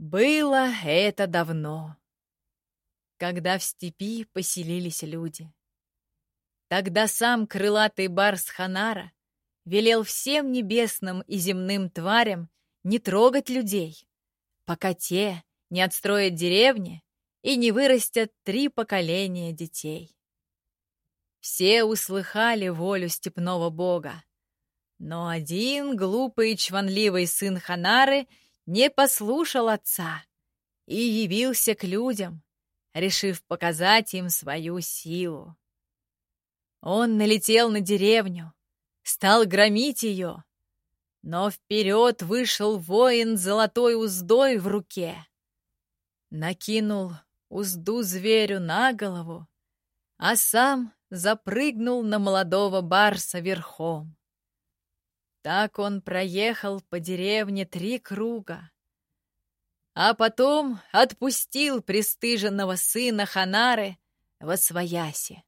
Было это давно, когда в степи поселились люди. Тогда сам крылатый барс Ханара велел всем небесным и земным тварям не трогать людей, пока те не отстроят деревни и не вырастят три поколения детей. Все услыхали волю степного бога, но один глупый и чванливый сын Ханары — не послушал отца и явился к людям, решив показать им свою силу. Он налетел на деревню, стал громить ее, но вперед вышел воин с золотой уздой в руке. Накинул узду зверю на голову, а сам запрыгнул на молодого барса верхом. Так он проехал по деревне три круга, а потом отпустил пристыженного сына Ханары во свояси.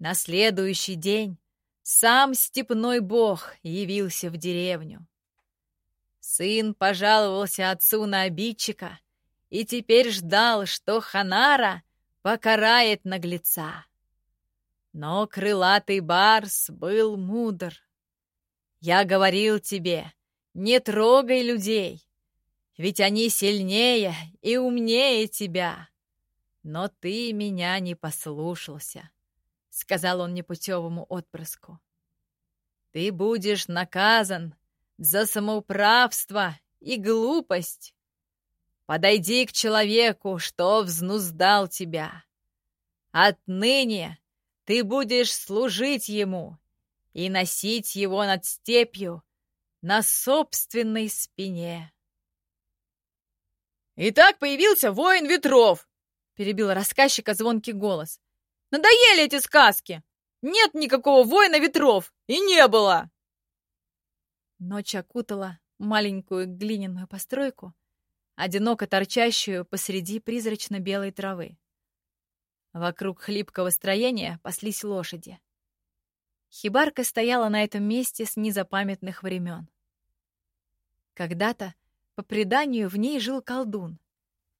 На следующий день сам степной бог явился в деревню. Сын пожаловался отцу на обидчика и теперь ждал, что Ханара покарает наглеца. Но крылатый барс был мудр. Я говорил тебе, не трогай людей, ведь они сильнее и умнее тебя. Но ты меня не послушался, — сказал он непутевому отпрыску. Ты будешь наказан за самоуправство и глупость. Подойди к человеку, что взнуздал тебя. Отныне ты будешь служить ему и носить его над степью на собственной спине. «И так появился воин ветров!» — перебил рассказчика звонкий голос. «Надоели эти сказки! Нет никакого воина ветров! И не было!» Ночь окутала маленькую глиняную постройку, одиноко торчащую посреди призрачно-белой травы. Вокруг хлипкого строения паслись лошади. Хибарка стояла на этом месте с незапамятных времен. Когда-то, по преданию, в ней жил колдун.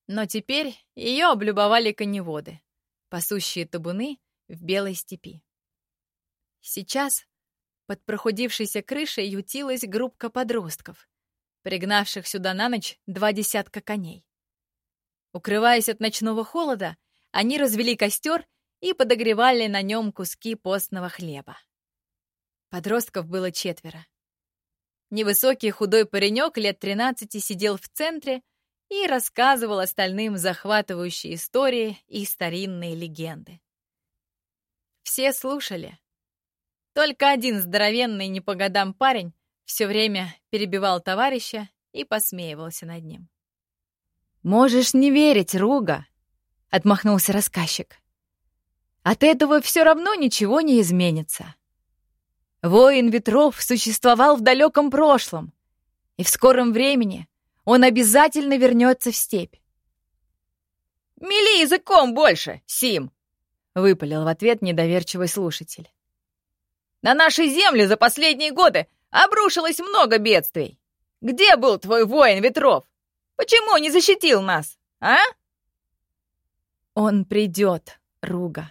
Но теперь ее облюбовали коневоды, пасущие табуны в белой степи. Сейчас под прохудившейся крышей ютилась группка подростков, пригнавших сюда на ночь два десятка коней. Укрываясь от ночного холода, они развели костер и подогревали на нем куски постного хлеба. Подростков было четверо. Невысокий худой паренек лет 13 сидел в центре и рассказывал остальным захватывающие истории и старинные легенды. Все слушали. Только один здоровенный не по годам парень все время перебивал товарища и посмеивался над ним. «Можешь не верить, Руга!» — отмахнулся рассказчик. «От этого все равно ничего не изменится. Воин ветров существовал в далеком прошлом, и в скором времени он обязательно вернется в степь. «Мели языком больше, Сим!» — выпалил в ответ недоверчивый слушатель. «На нашей земле за последние годы обрушилось много бедствий. Где был твой воин ветров? Почему не защитил нас, а?» «Он придет, Руга».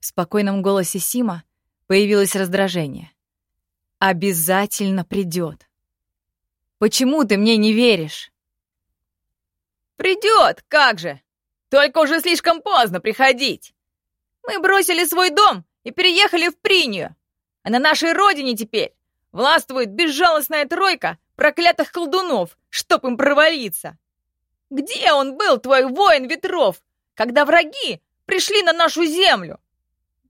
В спокойном голосе Сима Появилось раздражение. «Обязательно придет. Почему ты мне не веришь?» «Придет, как же! Только уже слишком поздно приходить. Мы бросили свой дом и переехали в Принию, а на нашей родине теперь властвует безжалостная тройка проклятых колдунов, чтоб им провалиться. Где он был, твой воин ветров, когда враги пришли на нашу землю?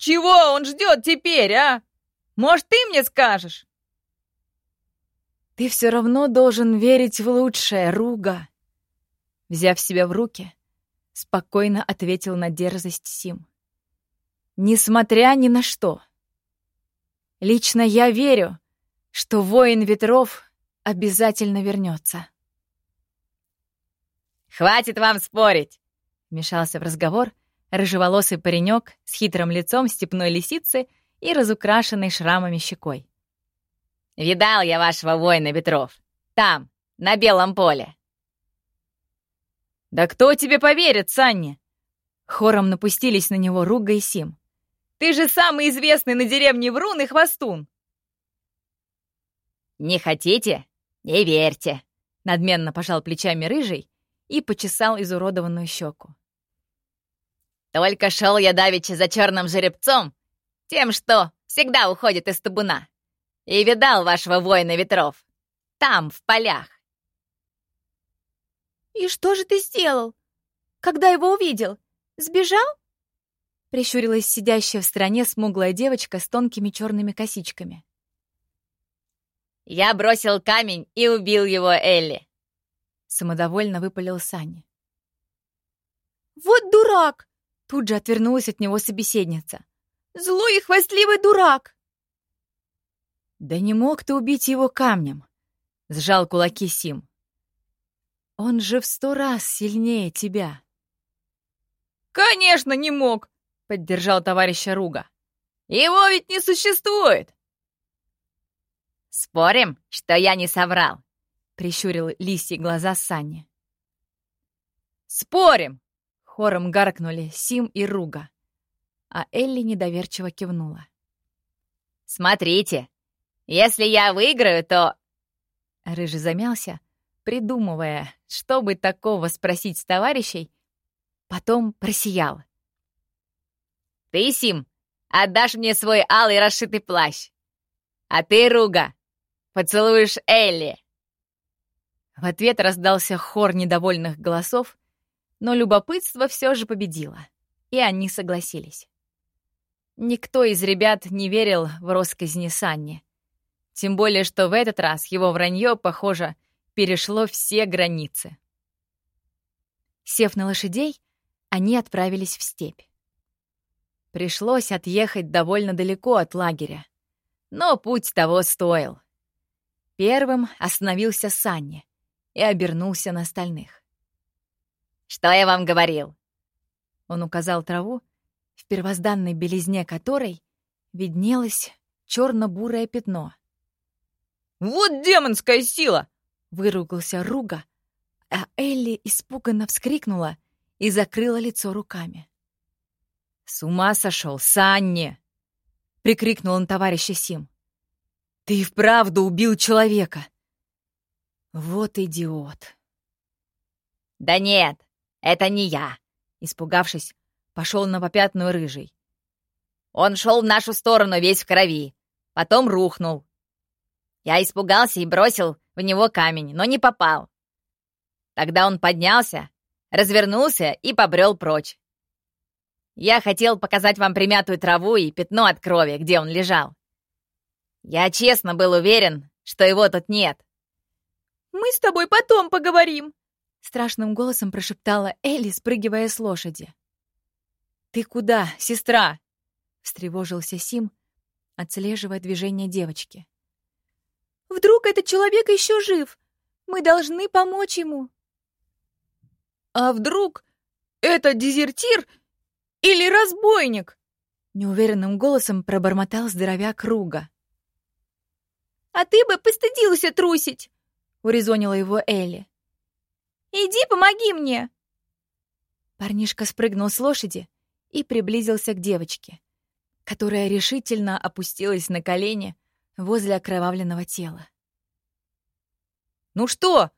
Чего он ждет теперь, а? Может, ты мне скажешь?» «Ты все равно должен верить в лучшее, Руга!» Взяв себя в руки, спокойно ответил на дерзость Сим. «Несмотря ни на что. Лично я верю, что воин ветров обязательно вернется». «Хватит вам спорить!» — вмешался в разговор рыжеволосый паренек с хитрым лицом степной лисицы и разукрашенной шрамами щекой. «Видал я вашего воина ветров. Там, на белом поле. «Да кто тебе поверит, Санни?» Хором напустились на него Руга и Сим. «Ты же самый известный на деревне врун и хвостун!» «Не хотите? Не верьте!» Надменно пожал плечами рыжий и почесал изуродованную щеку. «Только шел я давеча за черным жеребцом, тем, что всегда уходит из табуна, и видал вашего воина ветров, там, в полях. «И что же ты сделал? Когда его увидел? Сбежал?» Прищурилась сидящая в стороне смуглая девочка с тонкими черными косичками. «Я бросил камень и убил его, Элли!» Самодовольно выпалил Саня. «Вот дурак!» Тут же отвернулась от него собеседница. «Злой и хвастливый дурак!» «Да не мог ты убить его камнем!» Сжал кулаки Сим. Он же в сто раз сильнее тебя. Конечно, не мог, поддержал товарища Руга. Его ведь не существует. Спорим, что я не соврал, прищурил лисьи глаза Санни. Спорим! Хором гаркнули Сим и Руга, а Элли недоверчиво кивнула. «Смотрите, если я выиграю, то...» Рыжий замялся, придумывая, что бы такого спросить с товарищей, потом просиял. «Ты, Сим, отдашь мне свой алый расшитый плащ, а ты, Руга, поцелуешь Элли!» В ответ раздался хор недовольных голосов, но любопытство все же победило, и они согласились. Никто из ребят не верил в росказни Санни. Тем более, что в этот раз его вранье, похоже, перешло все границы. Сев на лошадей, они отправились в степь. Пришлось отъехать довольно далеко от лагеря, но путь того стоил. Первым остановился Санни и обернулся на остальных. «Что я вам говорил?» Он указал траву, в первозданной белизне которой виднелось черно-бурое пятно. «Вот демонская сила! Выругался Руга, а Элли испуганно вскрикнула и закрыла лицо руками. «С ума сошел, Санни!» — прикрикнул он товарища Сим. «Ты и вправду убил человека!» «Вот идиот!» «Да нет, это не я!» Испугавшись, пошел на попятную рыжий. «Он шел в нашу сторону весь в крови, потом рухнул. Я испугался и бросил в него камень, но не попал. Тогда он поднялся, развернулся и побрел прочь. Я хотел показать вам примятую траву и пятно от крови, где он лежал. Я честно был уверен, что его тут нет. «Мы с тобой потом поговорим!» Страшным голосом прошептала Элли, спрыгивая с лошади. «Ты куда, сестра?» — встревожился Сим, отслеживая движение девочки. Вдруг этот человек еще жив? Мы должны помочь ему. А вдруг это дезертир или разбойник? Неуверенным голосом пробормотал здоровяк Круга. «А ты бы постыдился трусить!» — урезонила его Элли. «Иди, помоги мне!» Парнишка спрыгнул с лошади и приблизился к девочке, которая решительно опустилась на колени возле окровавленного тела. «Ну что,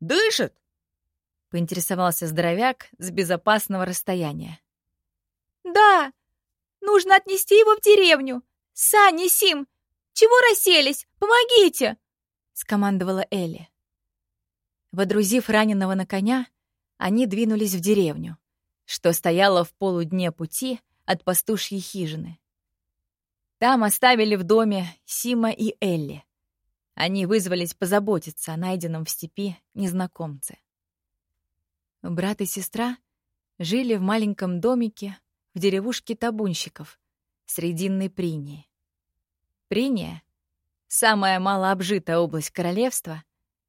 дышит?» — поинтересовался здоровяк с безопасного расстояния. «Да, нужно отнести его в деревню. Саня, Сим, чего расселись? Помогите!» — скомандовала Элли. Водрузив раненого на коня, они двинулись в деревню, что стояла в полудне пути от пастушьей хижины. Там оставили в доме Сима и Элли. Они вызвались позаботиться о найденном в степи незнакомце. Брат и сестра жили в маленьком домике в деревушке табунщиков, срединной Принии. Приния — самая малообжитая область королевства,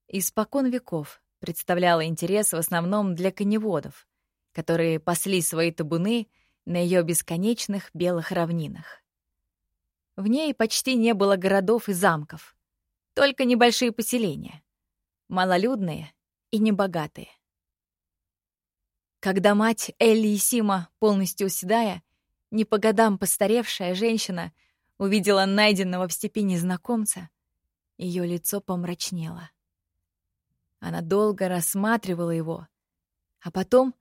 испокон веков представляла интерес в основном для коневодов, которые пасли свои табуны на ее бесконечных белых равнинах. В ней почти не было городов и замков, только небольшие поселения, малолюдные и небогатые. когда мать Элли и Сима, полностью уседая, не по годам постаревшая женщина, увидела найденного в степи незнакомца, ее лицо помрачнело. Она долго рассматривала его, а потом,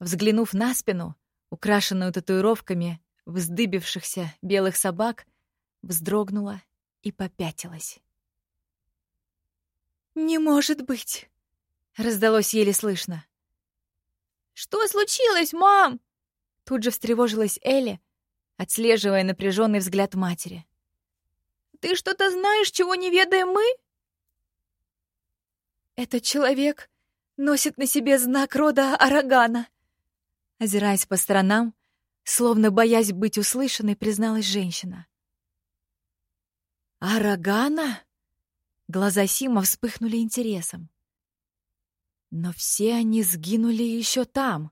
взглянув на спину, украшенную татуировками вздыбившихся белых собак, вздрогнула и попятилась. «Не может быть!» — раздалось еле слышно. «Что случилось, мам?» Тут же встревожилась Элли, отслеживая напряженный взгляд матери. «Ты что-то знаешь, чего не ведаем мы?» «Этот человек носит на себе знак рода Арагана», озираясь по сторонам, словно боясь быть услышанной, призналась женщина. «Арагана?» Глаза Сима вспыхнули интересом. Но все они сгинули еще там,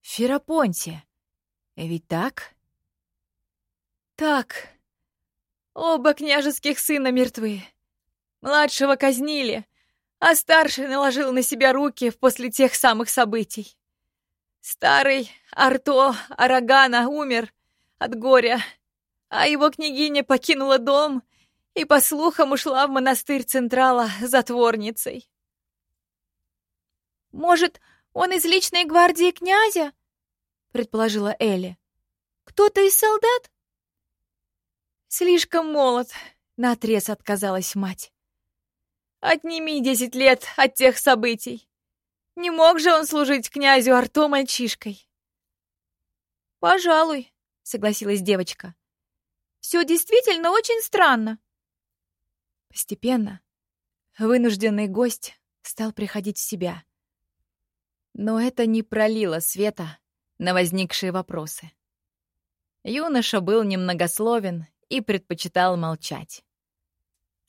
в Ферапонте. Ведь так? Так. Оба княжеских сына мертвы. Младшего казнили, а старший наложил на себя руки после тех самых событий. Старый Арто Арагана умер от горя, а его княгиня покинула дом и, по слухам, ушла в монастырь Централа затворницей. «Может, он из личной гвардии князя?» — предположила Элли. «Кто-то из солдат?» «Слишком молод», — наотрез отказалась мать. «Отними десять лет от тех событий. Не мог же он служить князю Арто мальчишкой?» «Пожалуй», — согласилась девочка. «Все действительно очень странно». Постепенно вынужденный гость стал приходить в себя. Но это не пролило света на возникшие вопросы. Юноша был немногословен и предпочитал молчать.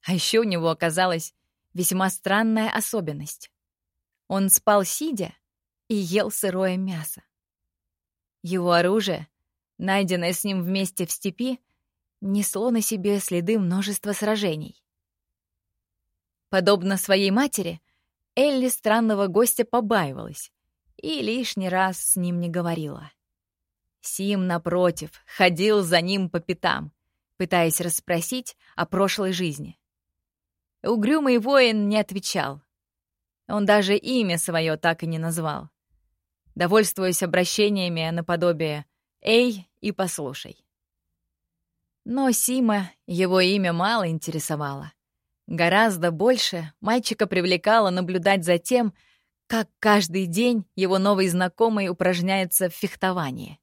А еще у него оказалась весьма странная особенность. Он спал сидя и ел сырое мясо. Его оружие, найденное с ним вместе в степи, несло на себе следы множества сражений. Подобно своей матери, Элли странного гостя побаивалась и лишний раз с ним не говорила. Сим, напротив, ходил за ним по пятам, пытаясь расспросить о прошлой жизни. Угрюмый воин не отвечал. Он даже имя свое так и не назвал, довольствуясь обращениями наподобие «Эй» и «Послушай». Но Сима его имя мало интересовало. Гораздо больше мальчика привлекало наблюдать за тем, как каждый день его новый знакомый упражняется в фехтовании.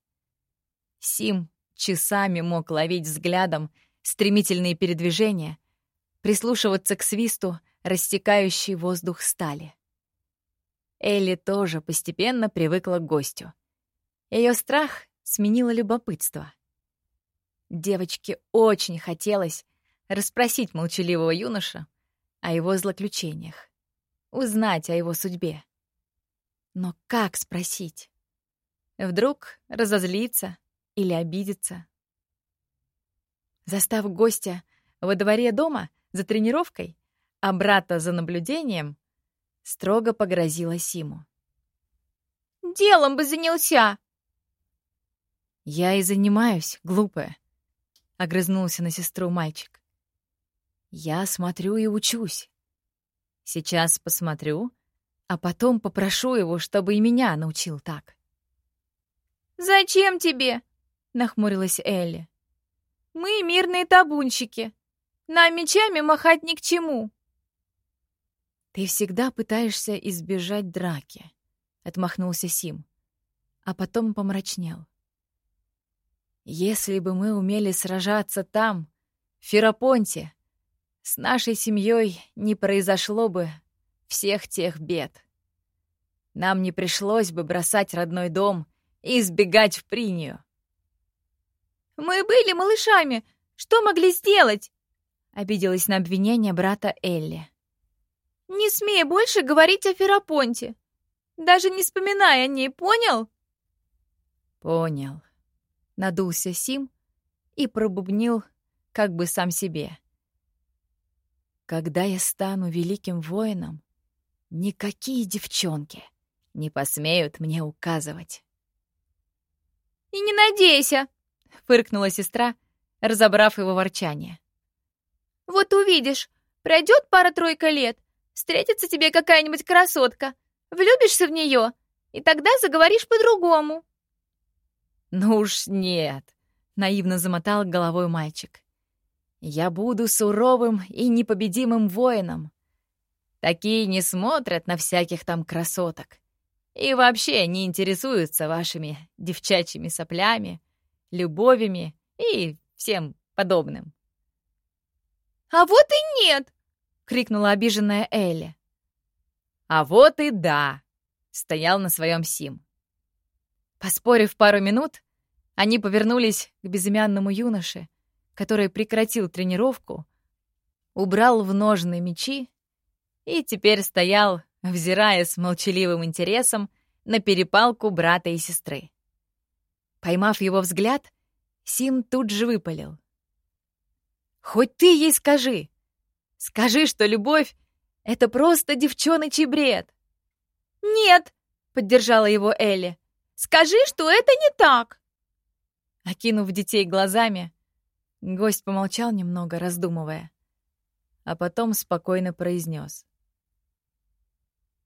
Сим часами мог ловить взглядом стремительные передвижения, прислушиваться к свисту, растекающей воздух стали. Элли тоже постепенно привыкла к гостю. Ее страх сменило любопытство. Девочке очень хотелось расспросить молчаливого юноша о его злоключениях, узнать о его судьбе. Но как спросить? Вдруг разозлиться или обидеться? Застав гостя во дворе дома за тренировкой, а брата за наблюдением, строго погрозила Симу. «Делом бы занялся!» «Я и занимаюсь, глупая», — огрызнулся на сестру мальчик. «Я смотрю и учусь. Сейчас посмотрю, а потом попрошу его, чтобы и меня научил так. «Зачем тебе?» — нахмурилась Элли. «Мы мирные табунщики. Нам мечами махать ни к чему». «Ты всегда пытаешься избежать драки», — отмахнулся Сим, а потом помрачнел. «Если бы мы умели сражаться там, в Ферапонте, с нашей семьей не произошло бы всех тех бед. Нам не пришлось бы бросать родной дом и избегать в Принию. «Мы были малышами. Что могли сделать?» — обиделась на обвинение брата Элли. «Не смей больше говорить о Ферапонте. Даже не вспоминая о ней, понял?» «Понял», — надулся Сим и пробубнил как бы сам себе. «Когда я стану великим воином, Никакие девчонки не посмеют мне указывать. «И не надейся!» — фыркнула сестра, разобрав его ворчание. «Вот увидишь, пройдет пара-тройка лет, встретится тебе какая-нибудь красотка, влюбишься в нее, и тогда заговоришь по-другому». «Ну уж нет», — наивно замотал головой мальчик. «Я буду суровым и непобедимым воином. Такие не смотрят на всяких там красоток и вообще не интересуются вашими девчачьими соплями, любовями и всем подобным». «А вот и нет!» — крикнула обиженная Элли. «А вот и да!» — стоял на своем Сим. Поспорив пару минут, они повернулись к безымянному юноше, который прекратил тренировку, убрал в ножны мечи и теперь стоял, взирая с молчаливым интересом на перепалку брата и сестры. Поймав его взгляд, Сим тут же выпалил. «Хоть ты ей скажи! Скажи, что любовь — это просто девчоночий бред!» «Нет!» — поддержала его Элли. «Скажи, что это не так!» Окинув детей глазами, гость помолчал немного, раздумывая, а потом спокойно произнес.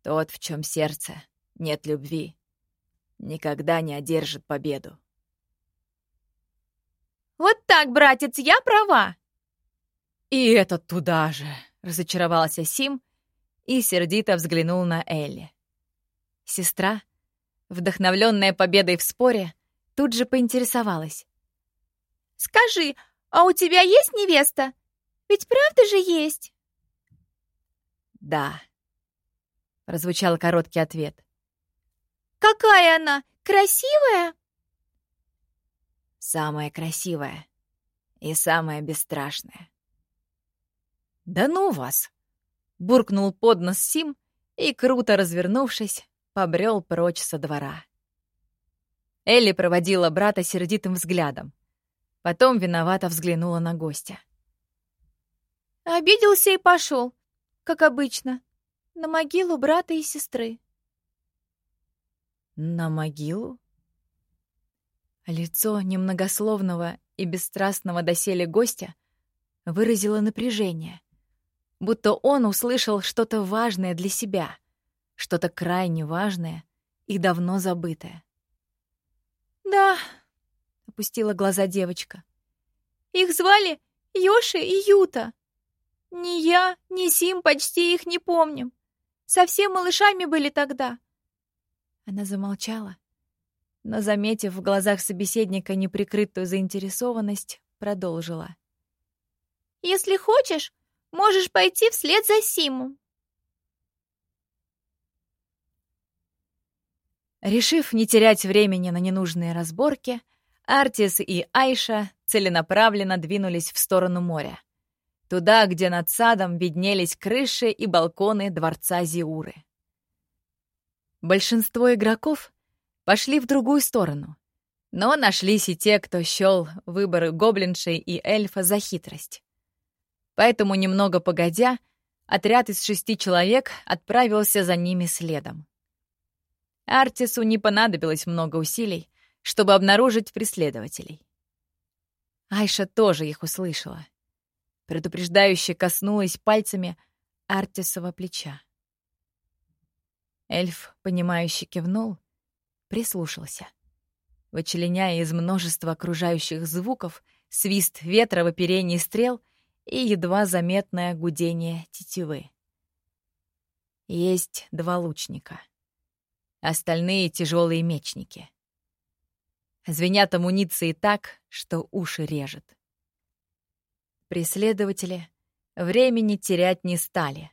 «Тот, в чем сердце нет любви, никогда не одержит победу». «Вот так, братец, я права!» «И этот туда же!» — разочаровался Сим и сердито взглянул на Элли. Сестра, вдохновленная победой в споре, тут же поинтересовалась. «Скажи, а у тебя есть невеста? Ведь правда же есть?» «Да», — прозвучал короткий ответ. «Какая она? Красивая?» «Самая красивая и самая бесстрашная». «Да ну вас!» — буркнул под нос Сим и, круто развернувшись, побрел прочь со двора. Элли проводила брата сердитым взглядом. Потом виновато взглянула на гостя. Обиделся и пошел, как обычно, на могилу брата и сестры. На могилу? Лицо немногословного и бесстрастного доселе гостя выразило напряжение, будто он услышал что-то важное для себя, что-то крайне важное и давно забытое. «Да», — опустила глаза девочка. «Их звали Йоши и Юта. Ни я, ни Сим почти их не помним. Совсем малышами были тогда». Она замолчала, но, заметив в глазах собеседника неприкрытую заинтересованность, продолжила. «Если хочешь, можешь пойти вслед за Симом. Решив не терять времени на ненужные разборки, Артис и Айша целенаправленно двинулись в сторону моря. Туда, где над садом виднелись крыши и балконы дворца Зиуры. Большинство игроков пошли в другую сторону, но нашлись и те, кто счел выборы гоблиншей и эльфа за хитрость. Поэтому, немного погодя, отряд из шести человек отправился за ними следом. Артису не понадобилось много усилий, чтобы обнаружить преследователей. Айша тоже их услышала. Предупреждающе коснулась пальцами Артисова плеча. Эльф, понимающе кивнул, прислушался. Вычленяя из множества окружающих звуков свист ветра в оперении стрел и едва заметное гудение тетивы. Есть два лучника — остальные — тяжелые мечники. Звенят амуниции так, что уши режет. Преследователи времени терять не стали.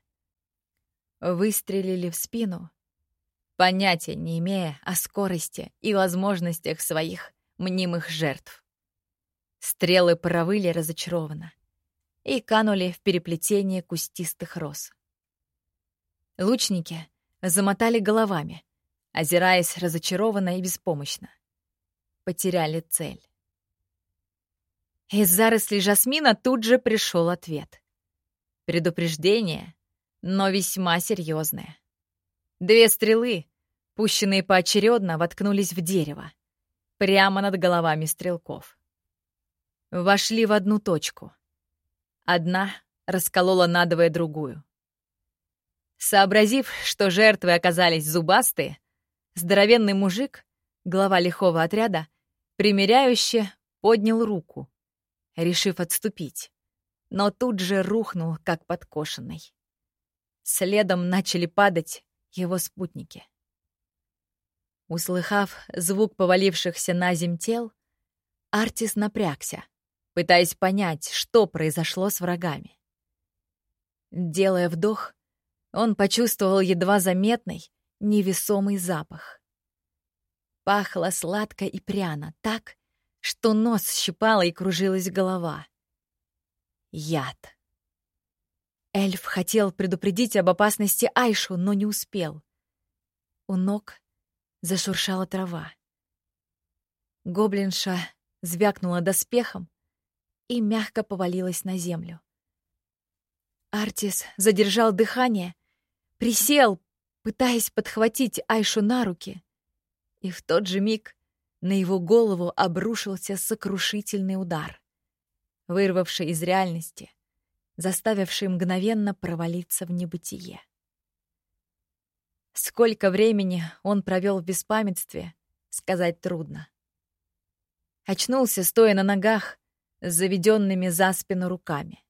Выстрелили в спину, понятия не имея о скорости и возможностях своих мнимых жертв. Стрелы провыли разочарованно и канули в переплетение кустистых роз. Лучники замотали головами, озираясь разочарованно и беспомощно. Потеряли цель. Из зарослей жасмина тут же пришел ответ. Предупреждение, но весьма серьезное. Две стрелы, пущенные поочередно, воткнулись в дерево, прямо над головами стрелков. Вошли в одну точку. Одна расколола надвое другую. Сообразив, что жертвы оказались зубастые, здоровенный мужик, глава лихого отряда, примиряюще поднял руку, решив отступить, но тут же рухнул, как подкошенный. Следом начали падать его спутники. Услыхав звук повалившихся на земь тел, Артис напрягся, пытаясь понять, что произошло с врагами. Делая вдох, он почувствовал едва заметный, невесомый запах. Пахло сладко и пряно, так, что нос щипало и кружилась голова. Яд. Эльф хотел предупредить об опасности Айшу, но не успел. У ног зашуршала трава. Гоблинша звякнула доспехом и мягко повалилась на землю. Артис задержал дыхание, присел, пытаясь подхватить Айшу на руки, и в тот же миг на его голову обрушился сокрушительный удар, вырвавший из реальности, заставивший мгновенно провалиться в небытие. Сколько времени он провел в беспамятстве, сказать трудно. Очнулся, стоя на ногах, с заведенными за спину руками.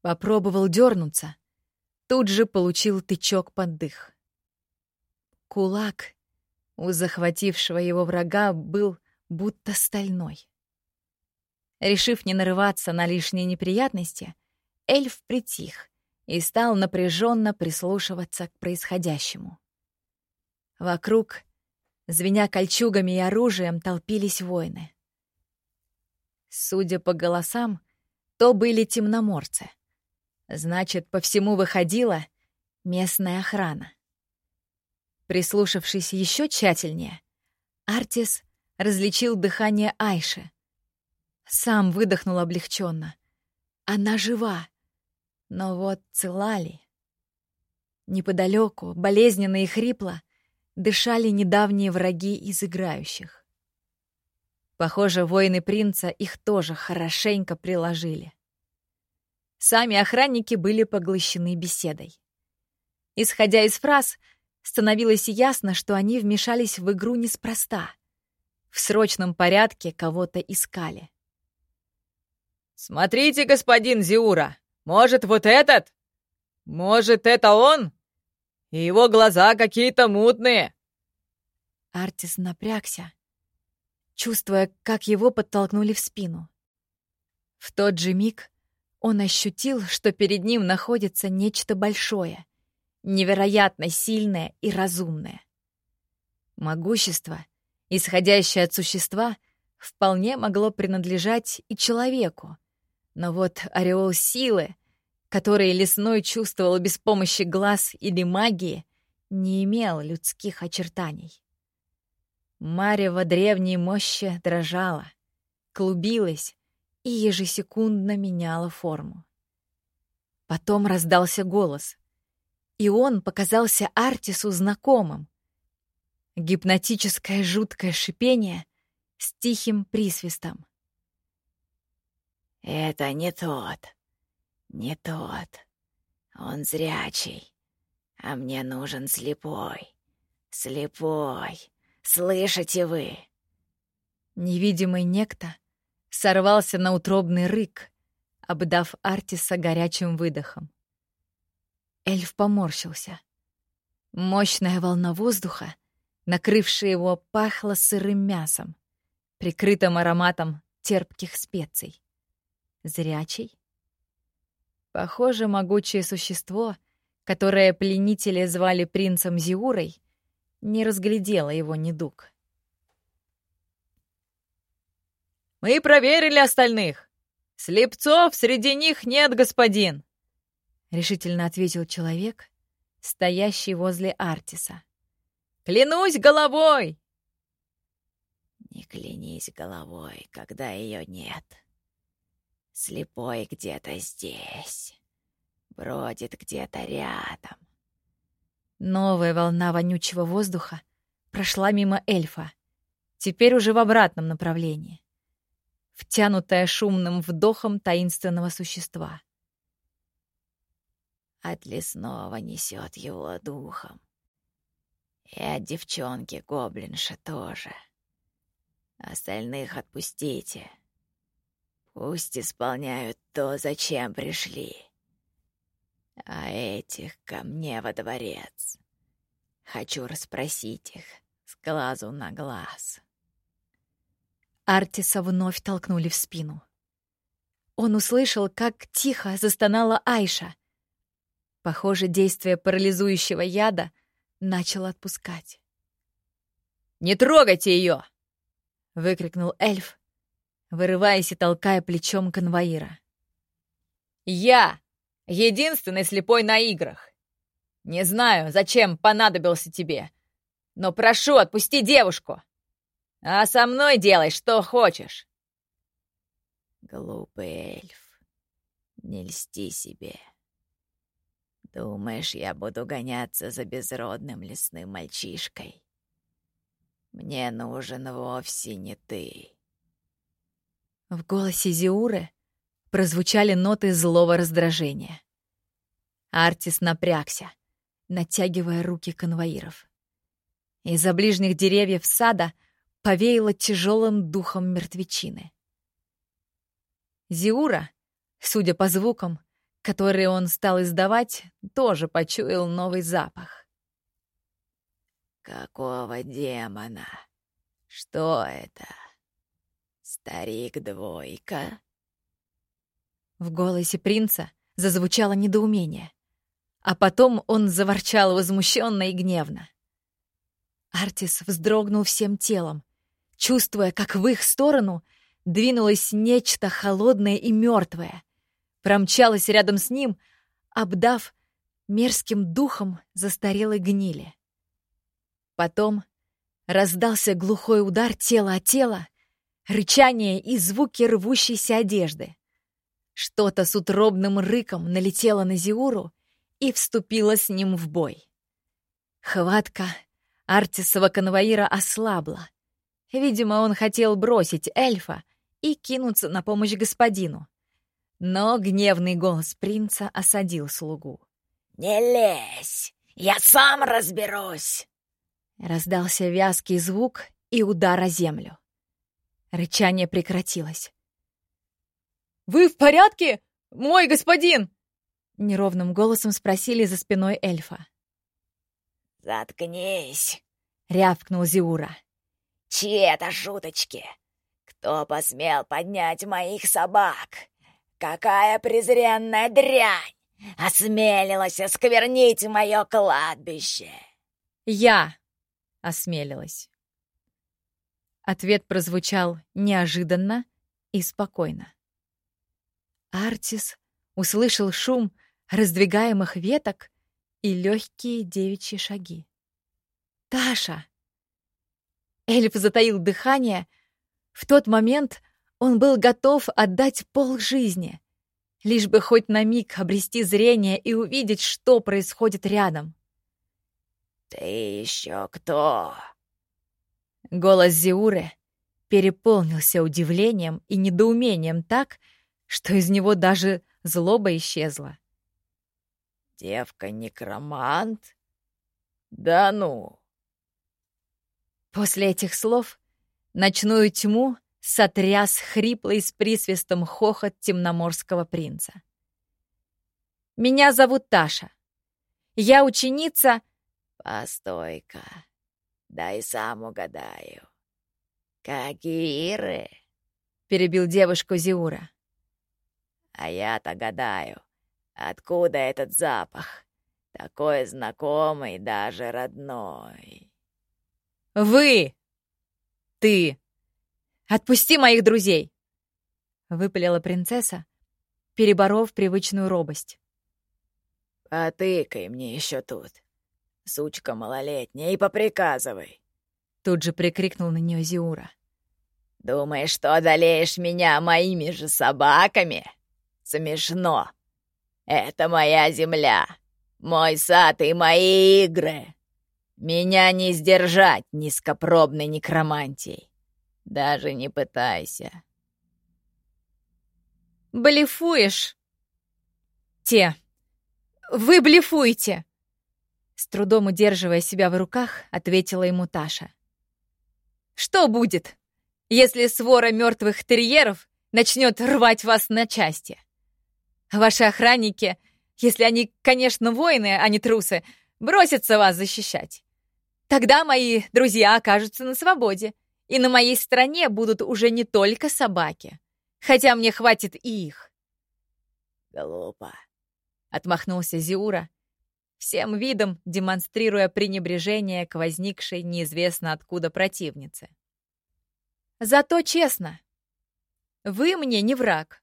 Попробовал дернуться, тут же получил тычок под дых. Кулак у захватившего его врага был будто стальной. Решив не нарываться на лишние неприятности, эльф притих и стал напряженно прислушиваться к происходящему. Вокруг, звеня кольчугами и оружием, толпились воины. Судя по голосам, то были темноморцы. Значит, по всему выходила местная охрана. Прислушавшись еще тщательнее, Артис различил дыхание Айши. Сам выдохнул облегченно. Она жива. Но вот цела ли? Неподалеку, болезненно и хрипло, дышали недавние враги из играющих. Похоже, воины принца их тоже хорошенько приложили. Сами охранники были поглощены беседой. Исходя из фраз, становилось ясно, что они вмешались в игру неспроста. В срочном порядке кого-то искали. «Смотрите, господин Зиура, может, вот этот? Может, это он? И его глаза какие-то мутные!» Артис напрягся, чувствуя, как его подтолкнули в спину. В тот же миг он ощутил, что перед ним находится нечто большое, невероятно сильное и разумное. Могущество, исходящее от существа, вполне могло принадлежать и человеку. Но вот ореол силы, который лесной чувствовал без помощи глаз или магии, не имел людских очертаний. Марево древней мощи дрожала, клубилась и ежесекундно меняла форму. Потом раздался голос, и он показался Артису знакомым. Гипнотическое жуткое шипение с тихим присвистом. «Это не тот, не тот. Он зрячий, а мне нужен слепой, слепой. Слышите вы?» Невидимый некто сорвался на утробный рык, обдав Артиса горячим выдохом. Эльф поморщился. Мощная волна воздуха, накрывшая его, пахла сырым мясом, прикрытым ароматом терпких специй. Зрячий? Похоже, могучее существо, которое пленители звали принцем Зиурой, не разглядело его недуг. «Мы проверили остальных. Слепцов среди них нет, господин!» решительно ответил человек, стоящий возле Артиса. Клянусь головой! Не клянись головой, когда ее нет. Слепой где-то здесь, бродит где-то рядом. Новая волна вонючего воздуха прошла мимо эльфа, теперь уже в обратном направлении, втянутая шумным вдохом таинственного существа. От лесного несет его духом. И от девчонки гоблинша тоже. Остальных отпустите. Пусть исполняют то, зачем пришли. А этих ко мне во дворец. Хочу расспросить их с глазу на глаз. Артиса вновь толкнули в спину. Он услышал, как тихо застонала Айша. Похоже, действие парализующего яда начало отпускать. «Не трогайте ее!» — выкрикнул эльф, вырываясь и толкая плечом конвоира. «Я единственный слепой на играх. Не знаю, зачем понадобился тебе, но прошу, отпусти девушку, а со мной делай, что хочешь». Глупый эльф, не льсти себе. Думаешь, я буду гоняться за безродным лесным мальчишкой? Мне нужен вовсе не ты. В голосе Зиуры прозвучали ноты злого раздражения. Артис напрягся, натягивая руки конвоиров. Из-за ближних деревьев сада повеяло тяжелым духом мертвечины. Зиура, судя по звукам, которые он стал издавать, тоже почуял новый запах. «Какого демона? Что это? Старик-двойка?» В голосе принца зазвучало недоумение, а потом он заворчал возмущенно и гневно. Артис вздрогнул всем телом, чувствуя, как в их сторону двинулось нечто холодное и мертвое, промчалось рядом с ним, обдав мерзким духом застарелой гнили. Потом раздался глухой удар тела о тело, рычание и звуки рвущейся одежды. Что-то с утробным рыком налетело на Зиуру и вступило с ним в бой. Хватка Артисова конвоира ослабла. Видимо, он хотел бросить эльфа и кинуться на помощь господину. Но гневный голос принца осадил слугу. «Не лезь! Я сам разберусь!» Раздался вязкий звук и удар о землю. Рычание прекратилось. «Вы в порядке, мой господин?» Неровным голосом спросили за спиной эльфа. «Заткнись!» — рявкнул Зиура. «Чьи это шуточки? Кто посмел поднять моих собак? Какая презренная дрянь осмелилась осквернить мое кладбище!» «Я осмелилась». Ответ прозвучал неожиданно и спокойно. Артис услышал шум раздвигаемых веток и легкие девичьи шаги. «Таша!» Эльф затаил дыхание. В тот момент он был готов отдать пол жизни, лишь бы хоть на миг обрести зрение и увидеть, что происходит рядом. «Ты еще кто?» Голос Зиуры переполнился удивлением и недоумением так, что из него даже злоба исчезла. «Девка-некромант? Да ну!» После этих слов ночную тьму сотряс хриплый с присвистом хохот темноморского принца. «Меня зовут Таша. Я ученица...» «Постой-ка, дай сам угадаю. Кагиры?» — перебил девушку Зиура. А я-то гадаю, откуда этот запах? Такой знакомый, даже родной. «Вы! Ты! Отпусти моих друзей!» — выпалила принцесса, переборов привычную робость. «Потыкай мне еще тут, сучка малолетняя, и поприказывай!» Тут же прикрикнул на нее Зиура. «Думаешь, что одолеешь меня моими же собаками?» Смешно. Это моя земля. Мой сад и мои игры. Меня не сдержать низкопробной некромантией. Даже не пытайся. Блефуешь? Те. Вы блефуете! С трудом удерживая себя в руках, ответила ему Таша. Что будет, если свора мертвых терьеров начнет рвать вас на части? Ваши охранники, если они, конечно, воины, а не трусы, бросятся вас защищать. Тогда мои друзья окажутся на свободе, и на моей стороне будут уже не только собаки, хотя мне хватит и их. Глупо, — отмахнулся Зиура, всем видом демонстрируя пренебрежение к возникшей неизвестно откуда противнице. «Зато честно, вы мне не враг,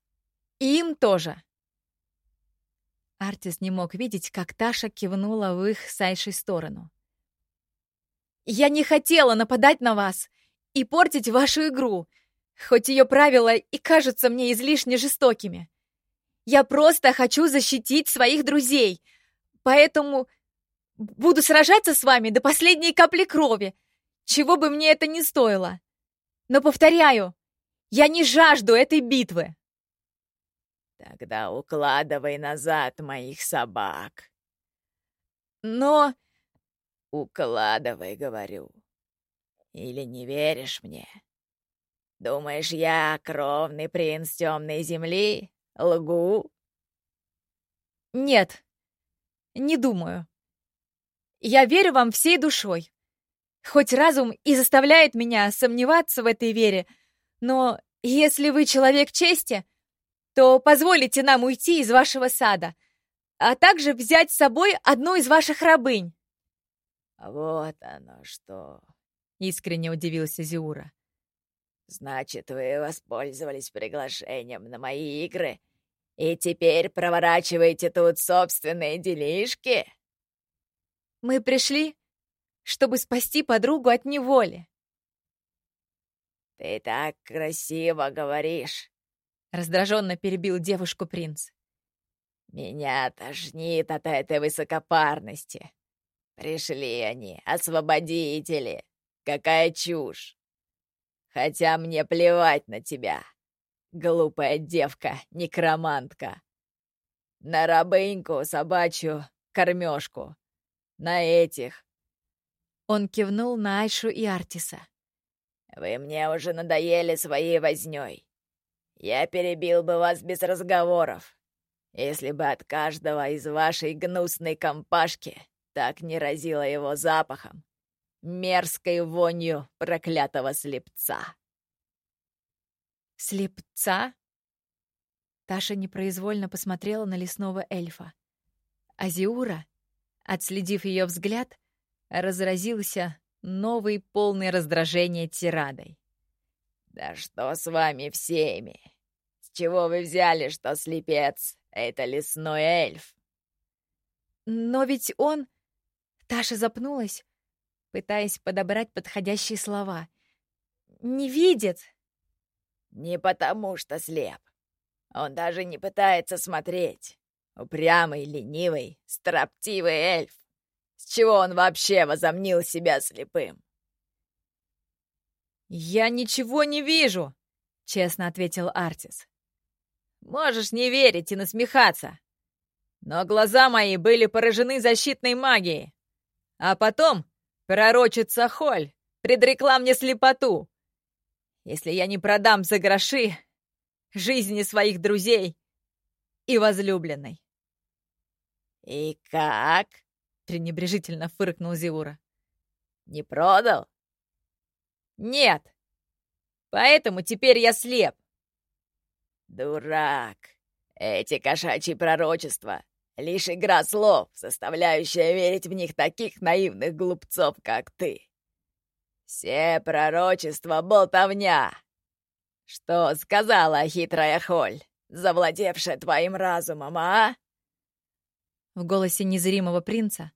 и им тоже». Артис не мог видеть, как Таша кивнула в их сайшей сторону. «Я не хотела нападать на вас и портить вашу игру, хоть ее правила и кажутся мне излишне жестокими. Я просто хочу защитить своих друзей, поэтому буду сражаться с вами до последней капли крови, чего бы мне это ни стоило. Но повторяю, я не жажду этой битвы. Тогда укладывай назад моих собак. Но... Укладывай, говорю. Или не веришь мне? Думаешь, я кровный принц темной земли? Лгу? Нет, не думаю. Я верю вам всей душой. Хоть разум и заставляет меня сомневаться в этой вере, но если вы человек чести, то позволите нам уйти из вашего сада, а также взять с собой одну из ваших рабынь. Вот оно что, искренне удивился Зиура. Значит, вы воспользовались приглашением на мои игры и теперь проворачиваете тут собственные делишки? Мы пришли, чтобы спасти подругу от неволи. Ты так красиво говоришь, раздраженно перебил девушку принц. Меня тошнит от этой высокопарности. Пришли они, освободители. Какая чушь! Хотя мне плевать на тебя, глупая девка-некромантка. На рабыньку собачью кормежку. На этих. Он кивнул на Айшу и Артиса. Вы мне уже надоели своей вознёй. Я перебил бы вас без разговоров, если бы от каждого из вашей гнусной компашки так не разило его запахом мерзкой вонью проклятого слепца. Слепца? Таша непроизвольно посмотрела на лесного эльфа. Азиура, отследив ее взгляд, разразился новой полной раздражения тирадой. «Да что с вами всеми? С чего вы взяли, что слепец — это лесной эльф?» «Но ведь он...» Таша запнулась, пытаясь подобрать подходящие слова. «Не видит!» «Не потому что слеп. Он даже не пытается смотреть. Упрямый, ленивый, строптивый эльф. С чего он вообще возомнил себя слепым?» «Я ничего не вижу!» — честно ответил Артис. «Можешь не верить и насмехаться, но глаза мои были поражены защитной магией. А потом Пророчица Холь предрекла мне слепоту. Если я не продам за гроши жизни своих друзей и возлюбленной. «И как?» — пренебрежительно фыркнул Зиура. «Не продал?» «Нет. Поэтому теперь я слеп». «Дурак! Эти кошачьи пророчества Лишь игра слов, заставляющая верить в них таких наивных глупцов, как ты. Все пророчества — болтовня. Что сказала хитрая Холь, завладевшая твоим разумом, а? В голосе незримого принца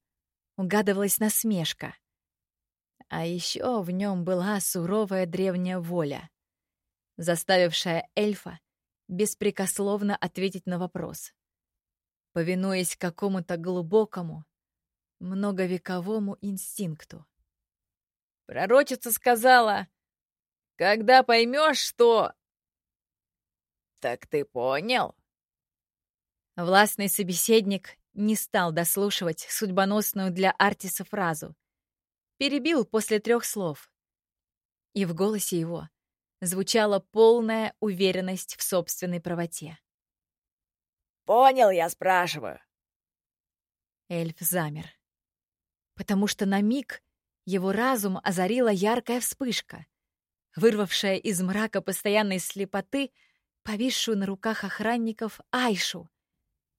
угадывалась насмешка. А еще в нем была суровая древняя воля, заставившая эльфа беспрекословно ответить на вопрос. повинуясь какому-то глубокому, многовековому инстинкту. Пророчица сказала, когда поймешь, что... Так ты понял? Властный собеседник не стал дослушивать судьбоносную для Артиса фразу. Перебил после трех слов. И в голосе его звучала полная уверенность в собственной правоте. «Понял, я спрашиваю». Эльф замер. Потому что на миг его разум озарила яркая вспышка, вырвавшая из мрака постоянной слепоты повисшую на руках охранников Айшу,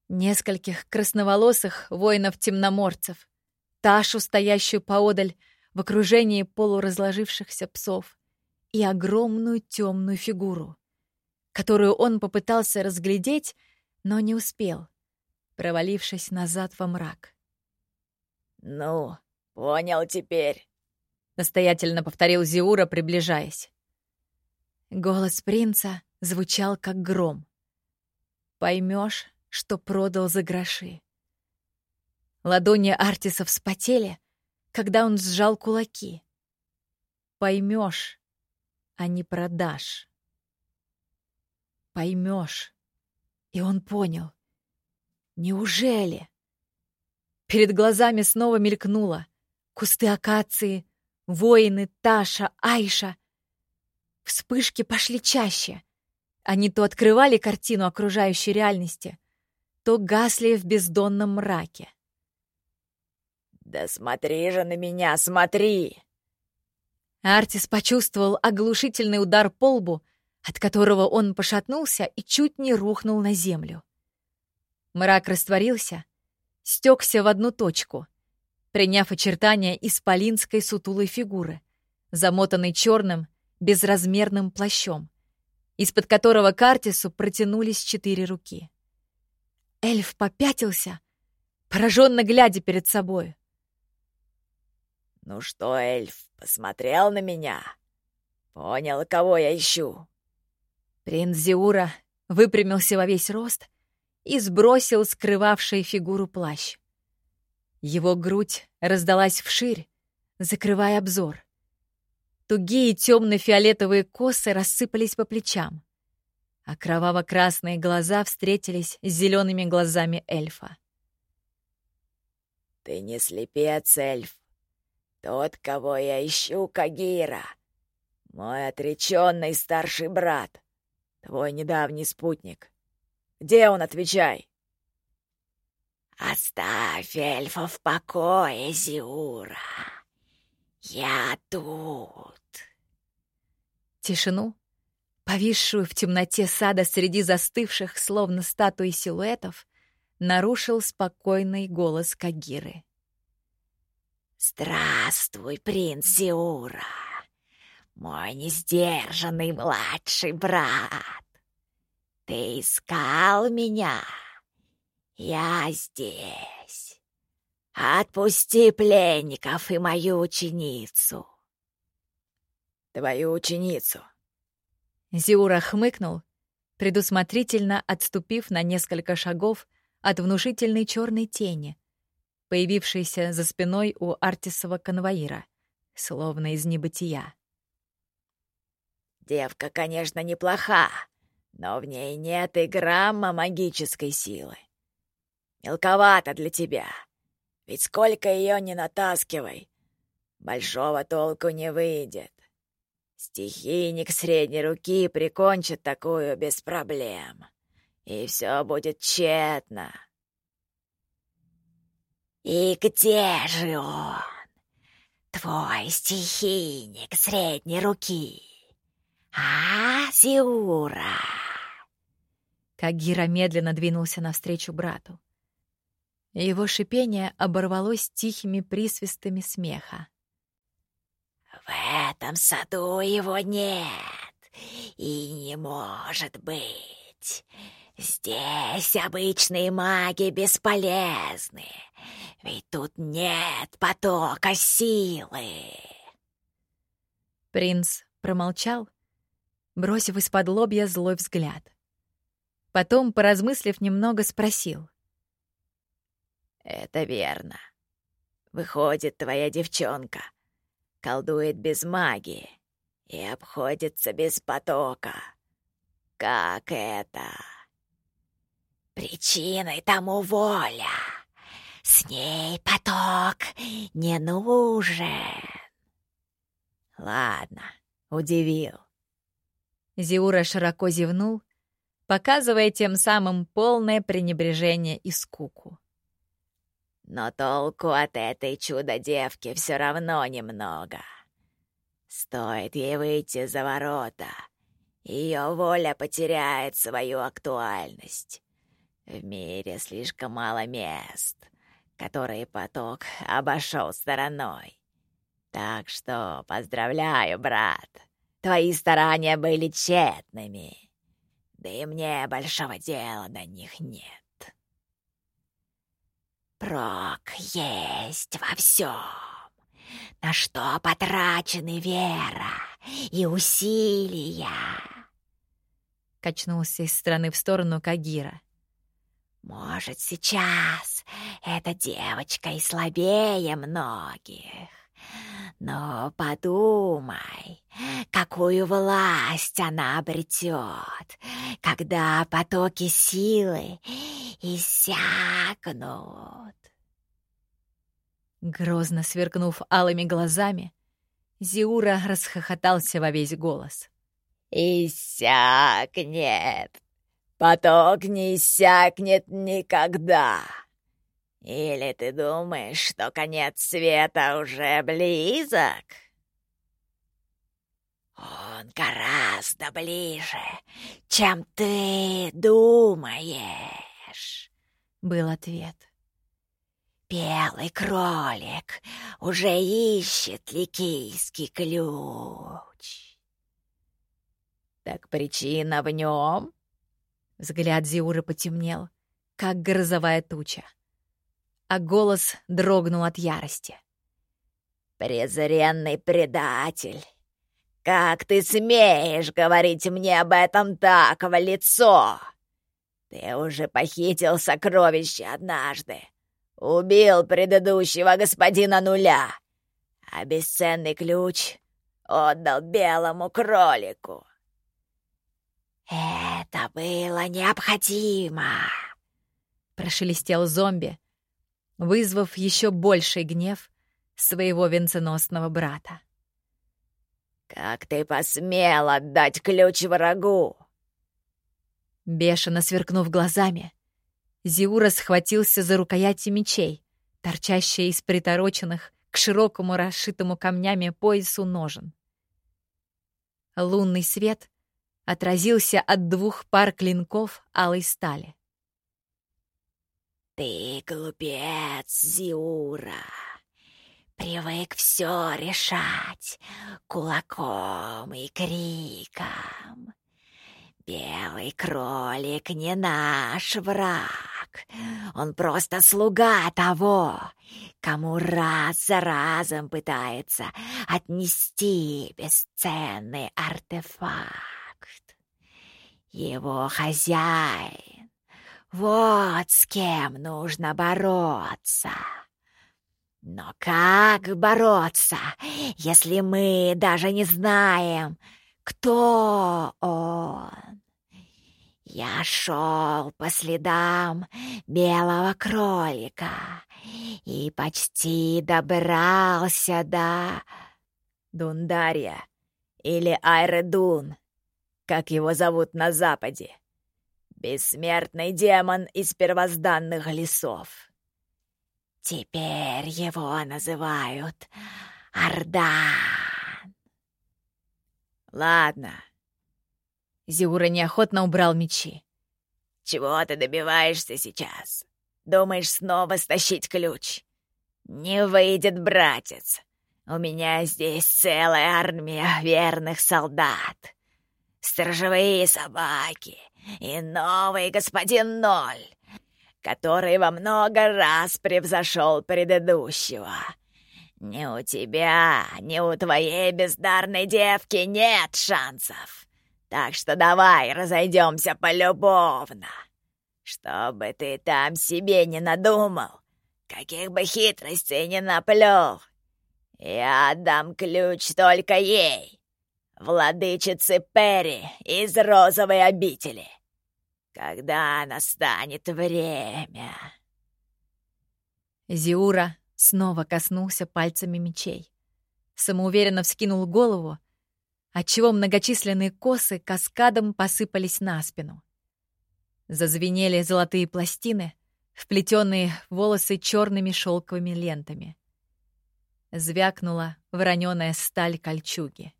нескольких красноволосых воинов-темноморцев, Ташу, стоящую поодаль в окружении полуразложившихся псов, и огромную темную фигуру, которую он попытался разглядеть, но не успел, провалившись назад во мрак. «Ну, понял теперь», — настоятельно повторил Зиура, приближаясь. Голос принца звучал как гром. «Поймешь, что продал за гроши». Ладони Артиса вспотели, когда он сжал кулаки. «Поймешь, а не продашь». «Поймешь». И он понял. «Неужели?» Перед глазами снова мелькнуло. Кусты акации, воины, Таша, Айша. Вспышки пошли чаще. Они то открывали картину окружающей реальности, то гасли в бездонном мраке. «Да смотри же на меня, смотри!» Артис почувствовал оглушительный удар по лбу, от которого он пошатнулся и чуть не рухнул на землю. Мрак растворился, стекся в одну точку, приняв очертания исполинской сутулой фигуры, замотанной черным, безразмерным плащом, из-под которого к Артису протянулись четыре руки. Эльф попятился, пораженно глядя перед собой. «Ну что, эльф, посмотрел на меня? Понял, кого я ищу?» Принц Зиура выпрямился во весь рост и сбросил скрывавший фигуру плащ. Его грудь раздалась вширь, закрывая обзор. Тугие темно-фиолетовые косы рассыпались по плечам, а кроваво-красные глаза встретились с зелеными глазами эльфа. «Ты не слепец, эльф. Тот, кого я ищу, Кагира. Мой отреченный старший брат. Твой недавний спутник. Где он, отвечай?» «Оставь эльфа в покое, Зиура. Я тут». Тишину, повисшую в темноте сада среди застывших, словно статуи силуэтов, нарушил спокойный голос Кагиры. «Здравствуй, принц Зиура, мой несдержанный младший брат. Ты искал меня? Я здесь. Отпусти пленников и мою ученицу». «Твою ученицу». Зиура хмыкнул, предусмотрительно отступив на несколько шагов от внушительной черной тени, появившейся за спиной у Артисова конвоира, словно из небытия. «Девка, конечно, неплоха, но в ней нет и грамма магической силы. Мелковато для тебя, ведь сколько ее не натаскивай, большого толку не выйдет. Стихийник средней руки прикончит такую без проблем, и все будет тщетно. «И где же он, твой стихийник средней руки? А, Зиура?» Кагира медленно двинулся навстречу брату. Его шипение оборвалось тихими присвистами смеха. «В этом саду его нет и не может быть. Здесь обычные маги бесполезны, ведь тут нет потока силы». Принц промолчал, бросив из-под лобья злой взгляд. Потом, поразмыслив немного, спросил. Это верно. Выходит, твоя девчонка колдует без магии и обходится без потока. Как это? Причиной тому воля. С ней поток не нужен. Ладно, удивил. Зиура широко зевнул, показывая тем самым полное пренебрежение и скуку. Но толку от этой чудо-девки все равно немного. Стоит ей выйти за ворота, ее воля потеряет свою актуальность. В мире слишком мало мест, которые поток обошел стороной. Так что поздравляю, брат. Твои старания были тщетными. Да и мне большого дела до них нет. Прок есть во всем, на что потрачены вера и усилия. Качнулся из стороны в сторону Кагира. Может, сейчас эта девочка и слабее многих. Но подумай, какую власть она обретет, когда потоки силы иссякнут. Грозно сверкнув алыми глазами, Зиура расхохотался во весь голос. «Иссякнет! Поток не иссякнет никогда!» Или ты думаешь, что конец света уже близок? Он гораздо ближе, чем ты думаешь, был ответ. Белый кролик уже ищет ликийский ключ. Так причина в нем? Взгляд Зиуры потемнел, как грозовая туча а голос дрогнул от ярости. «Презренный предатель! Как ты смеешь говорить мне об этом так в лицо? Ты уже похитил сокровище однажды, убил предыдущего господина Нуля, а бесценный ключ отдал белому кролику. Это было необходимо!» Прошелестел зомби, вызвав еще больший гнев своего венценосного брата. «Как ты посмел отдать ключ врагу?» Бешено сверкнув глазами, Зиура схватился за рукояти мечей, торчащие из притороченных к широкому расшитому камнями поясу ножен. Лунный свет отразился от двух пар клинков алой стали. «Ты глупец, Зиура!» Привык все решать кулаком и криком. Белый кролик не наш враг. Он просто слуга того, кому раз за разом пытается отнести бесценный артефакт. Его хозяин вот с кем нужно бороться. Но как бороться, если мы даже не знаем, кто он? Я шел по следам белого кролика и почти добрался до Дундария или Айредун, как его зовут на западе. Бессмертный демон из первозданных лесов. Теперь его называют Ардан. Ладно. Зиура неохотно убрал мечи. Чего ты добиваешься сейчас? Думаешь снова стащить ключ? Не выйдет, братец. У меня здесь целая армия верных солдат. Сторожевые собаки — и новый господин Ноль, который во много раз превзошел предыдущего. Ни у тебя, ни у твоей бездарной девки нет шансов. Так что давай разойдемся полюбовно. Что бы ты там себе не надумал, каких бы хитростей не наплел, я отдам ключ только ей, владычице Перри из розовой обители, когда настанет время. Зиура снова коснулся пальцами мечей. Самоуверенно вскинул голову, отчего многочисленные косы каскадом посыпались на спину. Зазвенели золотые пластины, вплетенные волосы черными шелковыми лентами. Звякнула вороненая сталь кольчуги.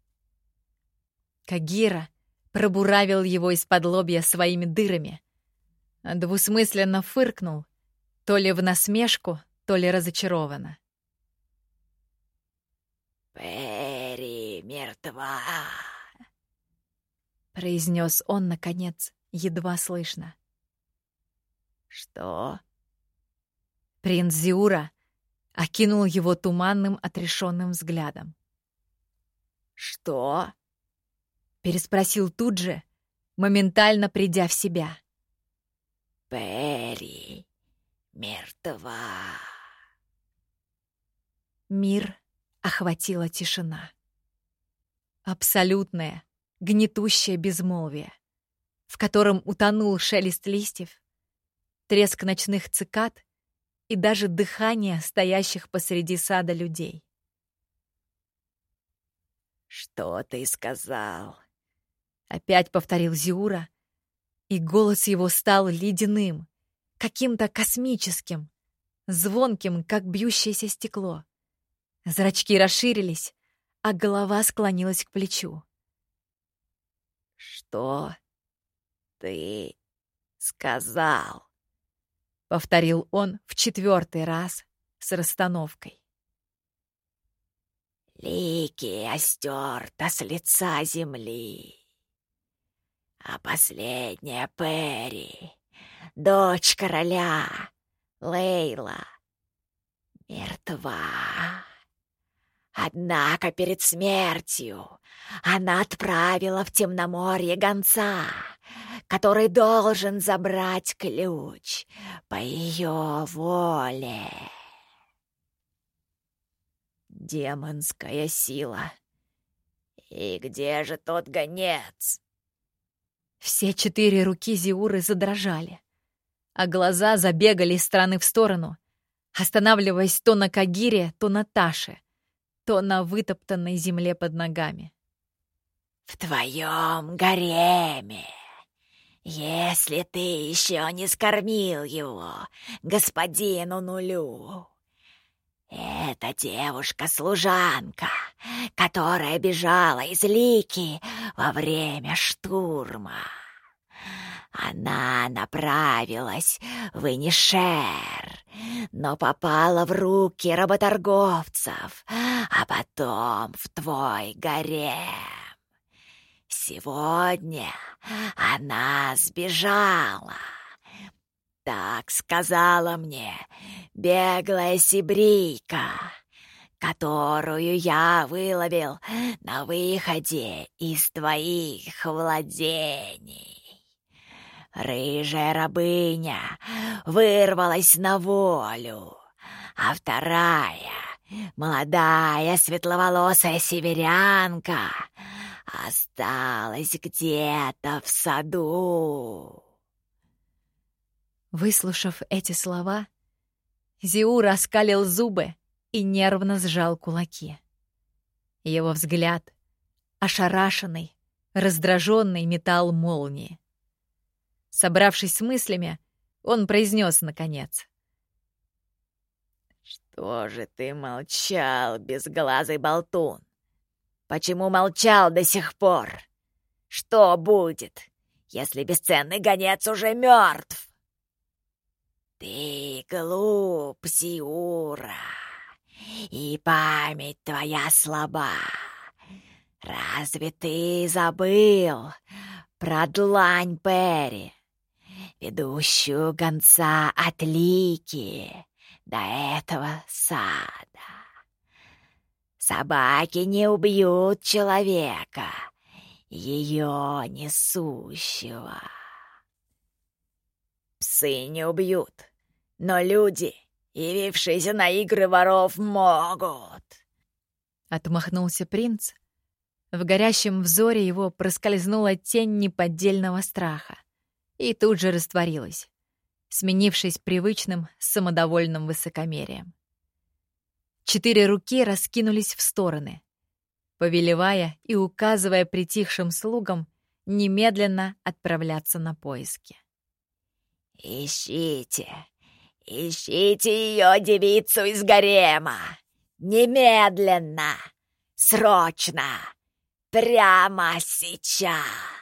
Кагира пробуравил его из-под лобья своими дырами, двусмысленно фыркнул, то ли в насмешку, то ли разочарованно. «Перри мертва!» — произнес он, наконец, едва слышно. «Что?» Принц Зиура окинул его туманным, отрешенным взглядом. «Что?» — переспросил тут же, моментально придя в себя. «Перри мертва!» Мир охватила тишина. Абсолютное, гнетущее безмолвие, в котором утонул шелест листьев, треск ночных цикад и даже дыхание стоящих посреди сада людей. «Что ты сказал?» Опять повторил Зиура, и голос его стал ледяным, каким-то космическим, звонким, как бьющееся стекло. Зрачки расширились, а голова склонилась к плечу. «Что ты сказал?» — повторил он в четвертый раз с расстановкой. «Лики остерта с лица земли, а последняя Перри, дочь короля, Лейла, мертва». Однако перед смертью она отправила в темноморье гонца, который должен забрать ключ по ее воле. Демонская сила. И где же тот гонец? Все четыре руки Зиуры задрожали, а глаза забегали из стороны в сторону, останавливаясь то на Кагире, то на Таше — то на вытоптанной земле под ногами. «В твоем гареме, если ты еще не скормил его господину нулю, это девушка-служанка, которая бежала из Лики во время штурма. Она направилась в Инишер, но попала в руки работорговцев, а потом в твой гарем. Сегодня она сбежала. Так сказала мне беглая сибрийка, которую я выловил на выходе из твоих владений. Рыжая рабыня вырвалась на волю, а вторая, молодая светловолосая северянка, осталась где-то в саду. Выслушав эти слова, Зиу раскалил зубы и нервно сжал кулаки. Его взгляд, ошарашенный, раздраженный металл молнии. Собравшись с мыслями, он произнес наконец. «Что же ты молчал, безглазый болтун? Почему молчал до сих пор? Что будет, если бесценный гонец уже мертв?» «Ты глуп, Сиура, и память твоя слаба. Разве ты забыл про длань Перри, ведущую гонца от Лики до этого сада. Собаки не убьют человека, ее несущего. Псы не убьют, но люди явившиеся на игры воров могут!» Отмахнулся принц. В горящем взоре его проскользнула тень неподдельного страха и тут же растворилась, сменившись привычным самодовольным высокомерием. Четыре руки раскинулись в стороны, повелевая и указывая притихшим слугам немедленно отправляться на поиски. «Ищите, ищите ее, девицу из гарема! Немедленно! Срочно! Прямо сейчас!»